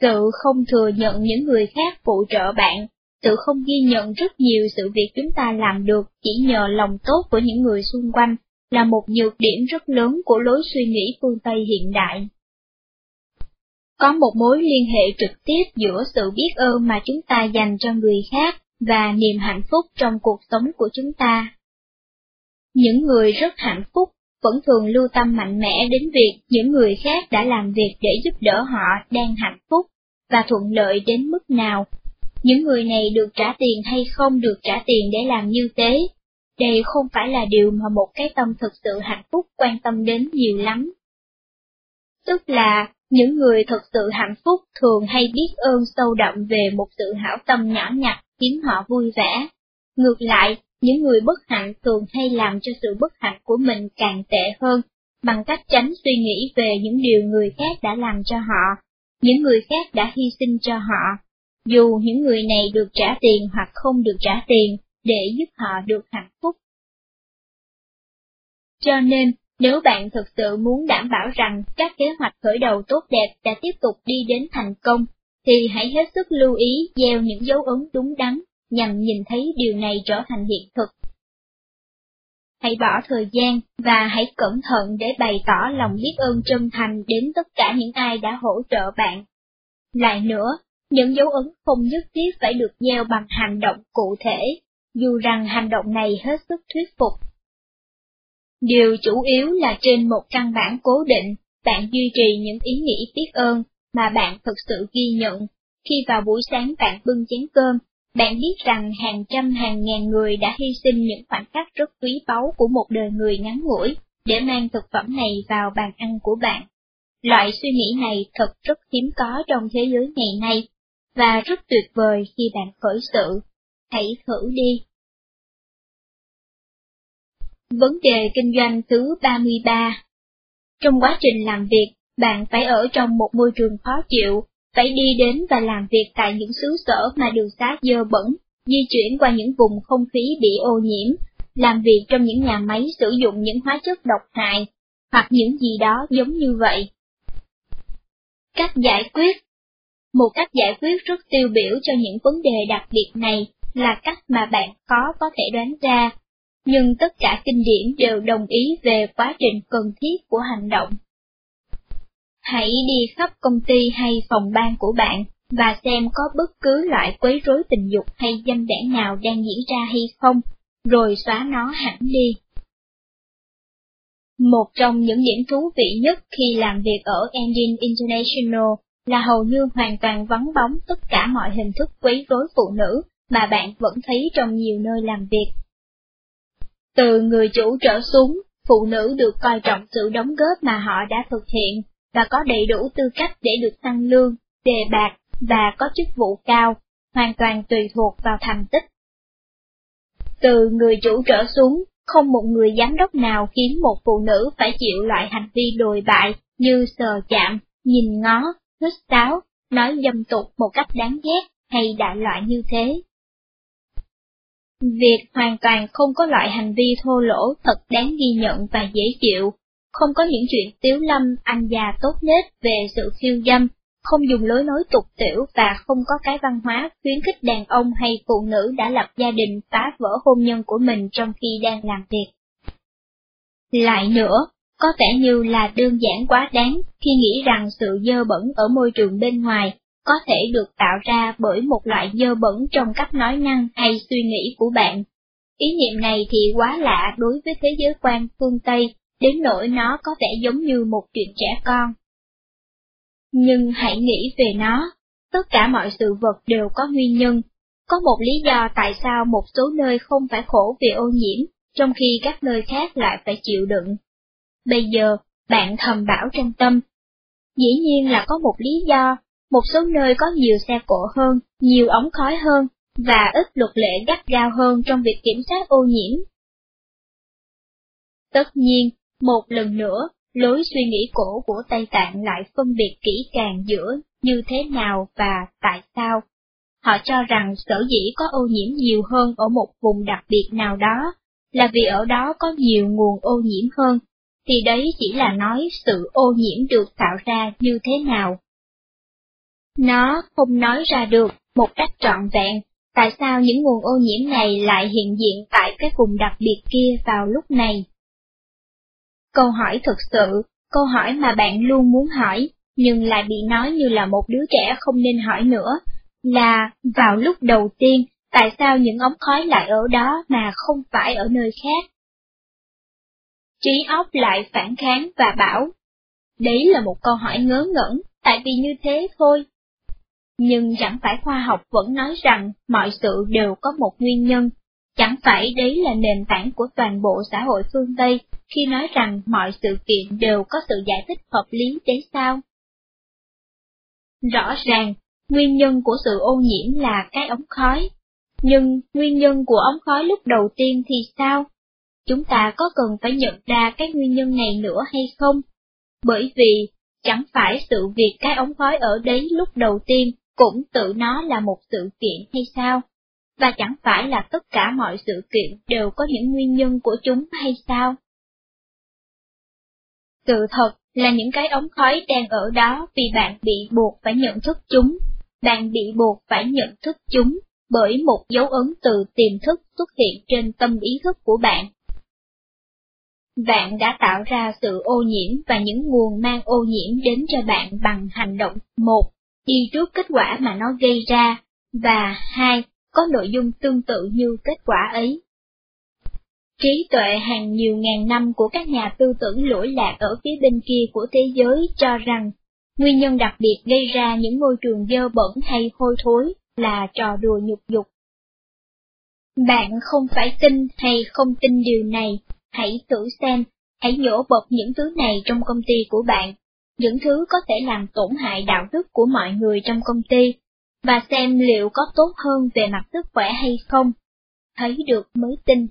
tự không thừa nhận những người khác phụ trợ bạn, tự không ghi nhận rất nhiều sự việc chúng ta làm được chỉ nhờ lòng tốt của những người xung quanh, là một nhược điểm rất lớn của lối suy nghĩ phương Tây hiện đại. Có một mối liên hệ trực tiếp giữa sự biết ơn mà chúng ta dành cho người khác và niềm hạnh phúc trong cuộc sống của chúng ta. Những người rất hạnh phúc vẫn thường lưu tâm mạnh mẽ đến việc những người khác đã làm việc để giúp đỡ họ đang hạnh phúc và thuận lợi đến mức nào. Những người này được trả tiền hay không được trả tiền để làm như thế, đây không phải là điều mà một cái tâm thực sự hạnh phúc quan tâm đến nhiều lắm. Tức là, những người thực sự hạnh phúc thường hay biết ơn sâu đậm về một sự hảo tâm nhỏ nhặt khiến họ vui vẻ. Ngược lại, những người bất hạnh thường hay làm cho sự bất hạnh của mình càng tệ hơn, bằng cách tránh suy nghĩ về những điều người khác đã làm cho họ, những người khác đã hy sinh cho họ, dù những người này được trả tiền hoặc không được trả tiền, để giúp họ được hạnh phúc. Cho nên, nếu bạn thực sự muốn đảm bảo rằng các kế hoạch khởi đầu tốt đẹp đã tiếp tục đi đến thành công, thì hãy hết sức lưu ý gieo những dấu ấn đúng đắn, nhằm nhìn thấy điều này trở thành hiện thực. Hãy bỏ thời gian và hãy cẩn thận để bày tỏ lòng biết ơn chân thành đến tất cả những ai đã hỗ trợ bạn. Lại nữa, những dấu ấn không nhất thiết phải được gieo bằng hành động cụ thể, dù rằng hành động này hết sức thuyết phục. Điều chủ yếu là trên một căn bản cố định, bạn duy trì những ý nghĩ biết ơn mà bạn thực sự ghi nhận. Khi vào buổi sáng bạn bưng chén cơm, bạn biết rằng hàng trăm hàng ngàn người đã hy sinh những khoảnh khắc rất quý báu của một đời người ngắn ngủi, để mang thực phẩm này vào bàn ăn của bạn. Loại suy nghĩ này thật rất hiếm có trong thế giới ngày nay, và rất tuyệt vời khi bạn khởi sự. Hãy thử đi. Vấn đề kinh doanh thứ 33 Trong quá trình làm việc, bạn phải ở trong một môi trường khó chịu, phải đi đến và làm việc tại những xứ sở mà đường xá dơ bẩn, di chuyển qua những vùng không khí bị ô nhiễm, làm việc trong những nhà máy sử dụng những hóa chất độc hại, hoặc những gì đó giống như vậy. Cách giải quyết Một cách giải quyết rất tiêu biểu cho những vấn đề đặc biệt này là cách mà bạn khó có thể đoán ra, nhưng tất cả kinh điển đều đồng ý về quá trình cần thiết của hành động. Hãy đi khắp công ty hay phòng ban của bạn và xem có bất cứ loại quấy rối tình dục hay dâm đảng nào đang diễn ra hay không, rồi xóa nó hẳn đi. Một trong những điểm thú vị nhất khi làm việc ở Engine International là hầu như hoàn toàn vắng bóng tất cả mọi hình thức quấy rối phụ nữ mà bạn vẫn thấy trong nhiều nơi làm việc. Từ người chủ trở xuống, phụ nữ được coi trọng sự đóng góp mà họ đã thực hiện và có đầy đủ tư cách để được tăng lương, đề bạc và có chức vụ cao, hoàn toàn tùy thuộc vào thành tích. Từ người chủ trở xuống, không một người giám đốc nào khiến một phụ nữ phải chịu loại hành vi đồi bại như sờ chạm, nhìn ngó, hít sáo, nói dâm tục một cách đáng ghét hay đại loại như thế. Việc hoàn toàn không có loại hành vi thô lỗ thật đáng ghi nhận và dễ chịu, không có những chuyện tiếu lâm anh già tốt nết về sự khiêu dâm, không dùng lối nói tục tiểu và không có cái văn hóa khuyến khích đàn ông hay phụ nữ đã lập gia đình phá vỡ hôn nhân của mình trong khi đang làm việc. Lại nữa, có vẻ như là đơn giản quá đáng khi nghĩ rằng sự dơ bẩn ở môi trường bên ngoài có thể được tạo ra bởi một loại dơ bẩn trong cách nói năng hay suy nghĩ của bạn. Ý niệm này thì quá lạ đối với thế giới quan phương Tây, đến nỗi nó có vẻ giống như một chuyện trẻ con. Nhưng hãy nghĩ về nó, tất cả mọi sự vật đều có nguyên nhân. Có một lý do tại sao một số nơi không phải khổ vì ô nhiễm, trong khi các nơi khác lại phải chịu đựng. Bây giờ, bạn thầm bảo trong tâm. Dĩ nhiên là có một lý do, một số nơi có nhiều xe cộ hơn, nhiều ống khói hơn, và ít luật lệ gắt gao hơn trong việc kiểm soát ô nhiễm. Tất nhiên, một lần nữa, lối suy nghĩ cổ của Tây Tạng lại phân biệt kỹ càng giữa như thế nào và tại sao. Họ cho rằng sở dĩ có ô nhiễm nhiều hơn ở một vùng đặc biệt nào đó, là vì ở đó có nhiều nguồn ô nhiễm hơn, thì đấy chỉ là nói sự ô nhiễm được tạo ra như thế nào. Nó không nói ra được một cách trọn vẹn, tại sao những nguồn ô nhiễm này lại hiện diện tại cái vùng đặc biệt kia vào lúc này. Câu hỏi thực sự, câu hỏi mà bạn luôn muốn hỏi, nhưng lại bị nói như là một đứa trẻ không nên hỏi nữa, là vào lúc đầu tiên, tại sao những ống khói lại ở đó mà không phải ở nơi khác? Trí óc lại phản kháng và bảo, đấy là một câu hỏi ngớ ngẩn, tại vì như thế thôi. Nhưng chẳng phải khoa học vẫn nói rằng mọi sự đều có một nguyên nhân, chẳng phải đấy là nền tảng của toàn bộ xã hội phương Tây khi nói rằng mọi sự kiện đều có sự giải thích hợp lý đấy sao? Rõ ràng, nguyên nhân của sự ô nhiễm là cái ống khói, nhưng nguyên nhân của ống khói lúc đầu tiên thì sao? Chúng ta có cần phải nhận ra cái nguyên nhân này nữa hay không? Bởi vì, chẳng phải sự việc cái ống khói ở đấy lúc đầu tiên cũng tự nó là một sự kiện hay sao? Và chẳng phải là tất cả mọi sự kiện đều có những nguyên nhân của chúng hay sao? Sự thật là những cái ống khói đang ở đó vì bạn bị buộc phải nhận thức chúng, bạn bị buộc phải nhận thức chúng bởi một dấu ấn từ tiềm thức xuất hiện trên tâm ý thức của bạn. Bạn đã tạo ra sự ô nhiễm và những nguồn mang ô nhiễm đến cho bạn bằng hành động một, đi trước kết quả mà nó gây ra, và hai, có nội dung tương tự như kết quả ấy. Trí tuệ hàng nhiều ngàn năm của các nhà tư tưởng lỗi lạc ở phía bên kia của thế giới cho rằng, nguyên nhân đặc biệt gây ra những môi trường dơ bẩn hay hôi thối là trò đùa nhục dục. Bạn không phải tin hay không tin điều này, hãy thử xem, hãy nhổ bật những thứ này trong công ty của bạn, những thứ có thể làm tổn hại đạo đức của mọi người trong công ty, và xem liệu có tốt hơn về mặt sức khỏe hay không. Thấy được mới tin.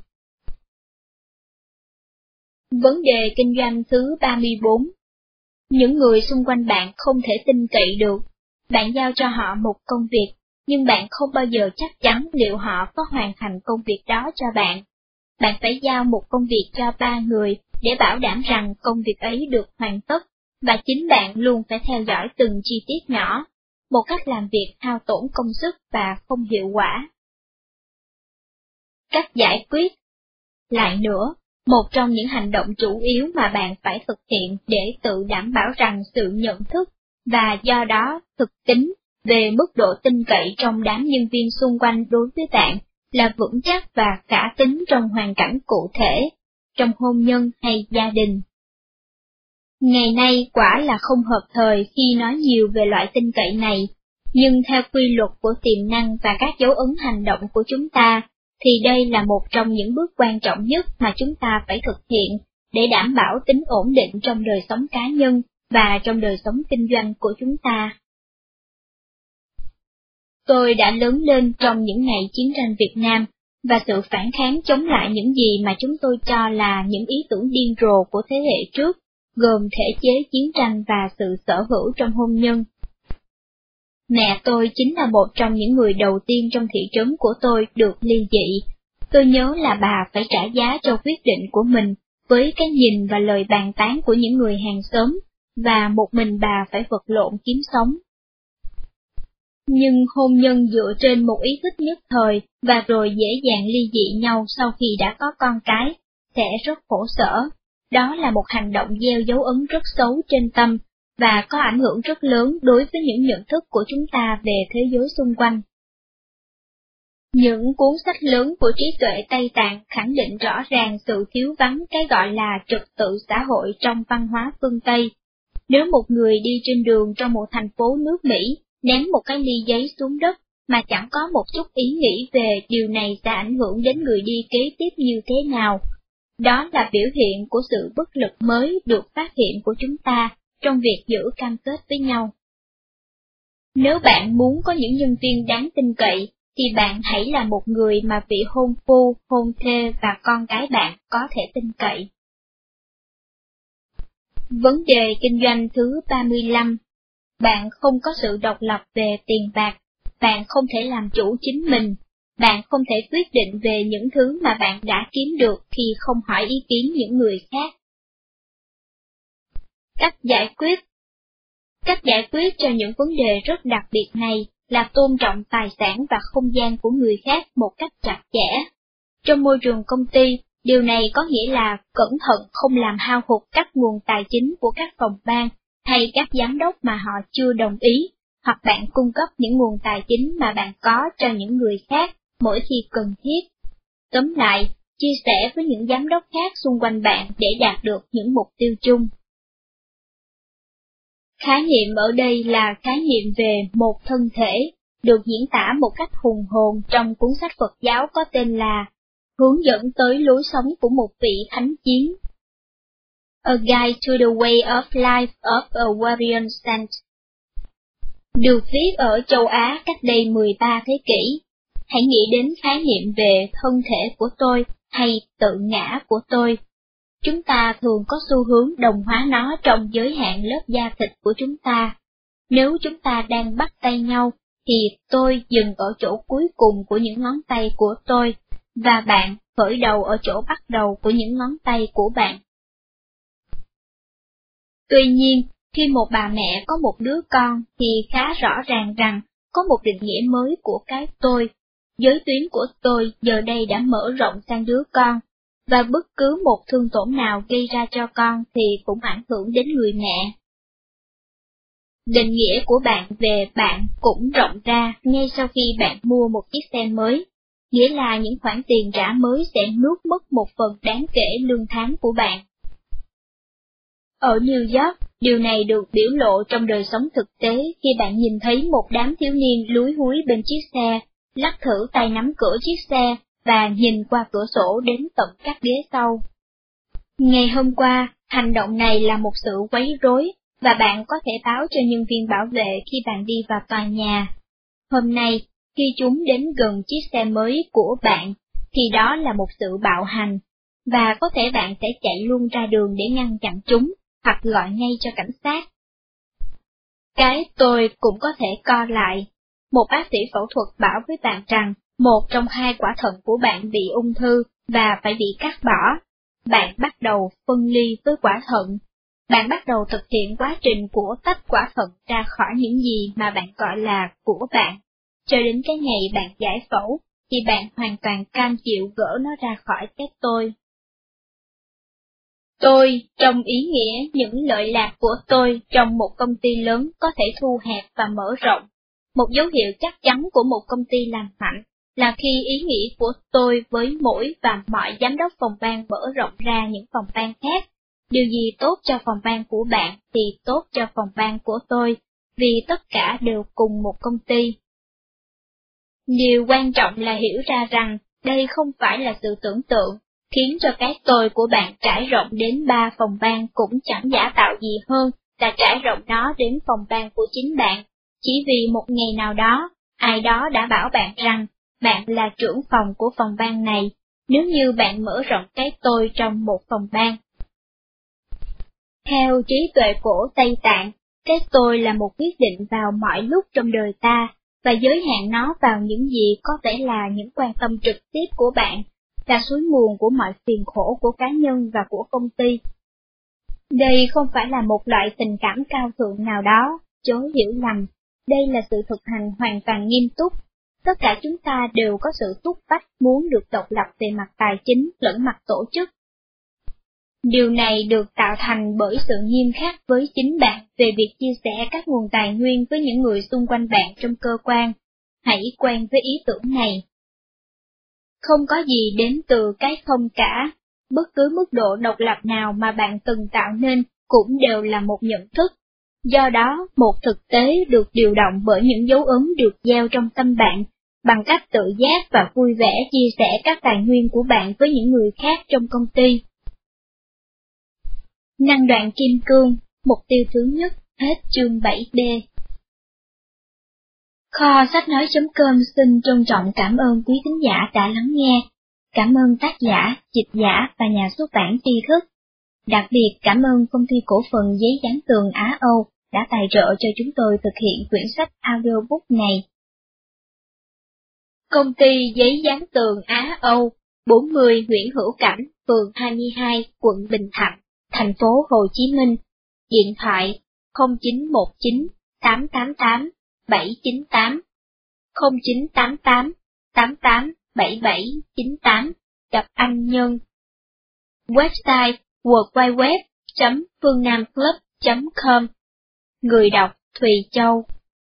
Vấn đề kinh doanh thứ 34 Những người xung quanh bạn không thể tin cậy được. Bạn giao cho họ một công việc, nhưng bạn không bao giờ chắc chắn liệu họ có hoàn thành công việc đó cho bạn. Bạn phải giao một công việc cho ba người để bảo đảm rằng công việc ấy được hoàn tất, và chính bạn luôn phải theo dõi từng chi tiết nhỏ, một cách làm việc hao tổn công sức và không hiệu quả. Cách giải quyết Lại nữa, một trong những hành động chủ yếu mà bạn phải thực hiện để tự đảm bảo rằng sự nhận thức và do đó thực tính về mức độ tin cậy trong đám nhân viên xung quanh đối với bạn là vững chắc và khả tính trong hoàn cảnh cụ thể, trong hôn nhân hay gia đình. Ngày nay quả là không hợp thời khi nói nhiều về loại tin cậy này, nhưng theo quy luật của tiềm năng và các dấu ấn hành động của chúng ta, thì đây là một trong những bước quan trọng nhất mà chúng ta phải thực hiện để đảm bảo tính ổn định trong đời sống cá nhân và trong đời sống kinh doanh của chúng ta. Tôi đã lớn lên trong những ngày chiến tranh Việt Nam, và sự phản kháng chống lại những gì mà chúng tôi cho là những ý tưởng điên rồ của thế hệ trước, gồm thể chế chiến tranh và sự sở hữu trong hôn nhân. Mẹ tôi chính là một trong những người đầu tiên trong thị trấn của tôi được ly dị. Tôi nhớ là bà phải trả giá cho quyết định của mình với cái nhìn và lời bàn tán của những người hàng xóm, và một mình bà phải vật lộn kiếm sống. Nhưng hôn nhân dựa trên một ý thức nhất thời và rồi dễ dàng ly dị nhau sau khi đã có con cái, sẽ rất khổ sở. Đó là một hành động gieo dấu ấn rất xấu trên tâm và có ảnh hưởng rất lớn đối với những nhận thức của chúng ta về thế giới xung quanh. Những cuốn sách lớn của trí tuệ Tây Tạng khẳng định rõ ràng sự thiếu vắng cái gọi là trật tự xã hội trong văn hóa phương Tây. Nếu một người đi trên đường trong một thành phố nước Mỹ, ném một cái ly giấy xuống đất, mà chẳng có một chút ý nghĩ về điều này sẽ ảnh hưởng đến người đi kế tiếp như thế nào. Đó là biểu hiện của sự bất lực mới được phát hiện của chúng ta trong việc giữ cam kết với nhau. Nếu bạn muốn có những nhân viên đáng tin cậy, thì bạn hãy là một người mà vị hôn phu, hôn thê và con cái bạn có thể tin cậy. Vấn đề kinh doanh thứ 35 Bạn không có sự độc lập về tiền bạc, bạn không thể làm chủ chính mình, bạn không thể quyết định về những thứ mà bạn đã kiếm được khi không hỏi ý kiến những người khác. Cách giải quyết Cách giải quyết cho những vấn đề rất đặc biệt này là tôn trọng tài sản và không gian của người khác một cách chặt chẽ. Trong môi trường công ty, điều này có nghĩa là cẩn thận không làm hao hụt các nguồn tài chính của các phòng ban hay các giám đốc mà họ chưa đồng ý, hoặc bạn cung cấp những nguồn tài chính mà bạn có cho những người khác mỗi khi cần thiết. Tóm lại, chia sẻ với những giám đốc khác xung quanh bạn để đạt được những mục tiêu chung. Khái niệm ở đây là khái niệm về một thân thể, được diễn tả một cách hùng hồn trong cuốn sách Phật giáo có tên là Hướng dẫn tới lối sống của một vị thánh chiến. A Guide to the Way of Life of a Warrior Saint. Được viết ở châu Á cách đây 13 thế kỷ. Hãy nghĩ đến khái niệm về thân thể của tôi hay tự ngã của tôi chúng ta thường có xu hướng đồng hóa nó trong giới hạn lớp da thịt của chúng ta. Nếu chúng ta đang bắt tay nhau, thì tôi dừng ở chỗ cuối cùng của những ngón tay của tôi, và bạn khởi đầu ở chỗ bắt đầu của những ngón tay của bạn. Tuy nhiên, khi một bà mẹ có một đứa con thì khá rõ ràng rằng có một định nghĩa mới của cái tôi. Giới tuyến của tôi giờ đây đã mở rộng sang đứa con, và bất cứ một thương tổn nào gây ra cho con thì cũng ảnh hưởng đến người mẹ. Định nghĩa của bạn về bạn cũng rộng ra ngay sau khi bạn mua một chiếc xe mới, nghĩa là những khoản tiền trả mới sẽ nuốt mất một phần đáng kể lương tháng của bạn. Ở New York, điều này được biểu lộ trong đời sống thực tế khi bạn nhìn thấy một đám thiếu niên lúi húi bên chiếc xe, lắc thử tay nắm cửa chiếc xe và nhìn qua cửa sổ đến tận các ghế sau. Ngày hôm qua, hành động này là một sự quấy rối, và bạn có thể báo cho nhân viên bảo vệ khi bạn đi vào tòa nhà. Hôm nay, khi chúng đến gần chiếc xe mới của bạn, thì đó là một sự bạo hành, và có thể bạn sẽ chạy luôn ra đường để ngăn chặn chúng, hoặc gọi ngay cho cảnh sát. Cái tôi cũng có thể co lại. Một bác sĩ phẫu thuật bảo với bạn rằng một trong hai quả thận của bạn bị ung thư và phải bị cắt bỏ. Bạn bắt đầu phân ly với quả thận. Bạn bắt đầu thực hiện quá trình của tách quả thận ra khỏi những gì mà bạn gọi là của bạn. Cho đến cái ngày bạn giải phẫu, thì bạn hoàn toàn cam chịu gỡ nó ra khỏi cái tôi. Tôi, trong ý nghĩa những lợi lạc của tôi trong một công ty lớn có thể thu hẹp và mở rộng. Một dấu hiệu chắc chắn của một công ty làm mạnh là khi ý nghĩ của tôi với mỗi và mọi giám đốc phòng ban mở rộng ra những phòng ban khác. Điều gì tốt cho phòng ban của bạn thì tốt cho phòng ban của tôi, vì tất cả đều cùng một công ty. Điều quan trọng là hiểu ra rằng đây không phải là sự tưởng tượng, khiến cho cái tôi của bạn trải rộng đến ba phòng ban cũng chẳng giả tạo gì hơn là trải rộng nó đến phòng ban của chính bạn, chỉ vì một ngày nào đó, ai đó đã bảo bạn rằng bạn là trưởng phòng của phòng ban này, nếu như bạn mở rộng cái tôi trong một phòng ban. Theo trí tuệ cổ Tây Tạng, cái tôi là một quyết định vào mọi lúc trong đời ta, và giới hạn nó vào những gì có thể là những quan tâm trực tiếp của bạn, là suối nguồn của mọi phiền khổ của cá nhân và của công ty. Đây không phải là một loại tình cảm cao thượng nào đó, chối hiểu lầm, đây là sự thực hành hoàn toàn nghiêm túc. Tất cả chúng ta đều có sự túc bách muốn được độc lập về mặt tài chính lẫn mặt tổ chức. Điều này được tạo thành bởi sự nghiêm khắc với chính bạn về việc chia sẻ các nguồn tài nguyên với những người xung quanh bạn trong cơ quan. Hãy quen với ý tưởng này. Không có gì đến từ cái không cả, bất cứ mức độ độc lập nào mà bạn từng tạo nên cũng đều là một nhận thức. Do đó, một thực tế được điều động bởi những dấu ấn được gieo trong tâm bạn, bằng cách tự giác và vui vẻ chia sẻ các tài nguyên của bạn với những người khác trong công ty. Năng đoạn kim cương, mục tiêu thứ nhất, hết chương 7b. Kho sách nói.com xin trân trọng cảm ơn quý khán giả đã lắng nghe. Cảm ơn tác giả, dịch giả và nhà xuất bản tri thức. Đặc biệt cảm ơn công ty cổ phần giấy dán tường Á Âu đã tài trợ cho chúng tôi thực hiện quyển sách audiobook này. Công ty giấy dán tường Á Âu, 40 Nguyễn Hữu Cảnh, phường 22, quận Bình Thạnh, thành phố Hồ Chí Minh. Điện thoại 0919 888 798 0988 88 7798 gặp anh Nhân. Website www.phuongnamclub.com Người đọc Thùy Châu